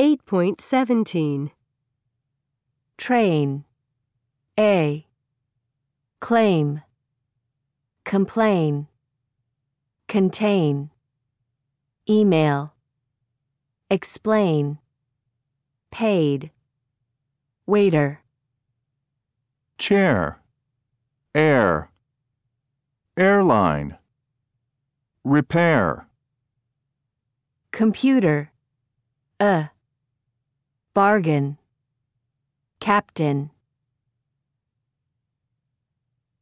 8.17. train, A. Claim, complain, contain, email, explain, paid, waiter, chair, air, airline, repair, computer, a. Bargain, captain.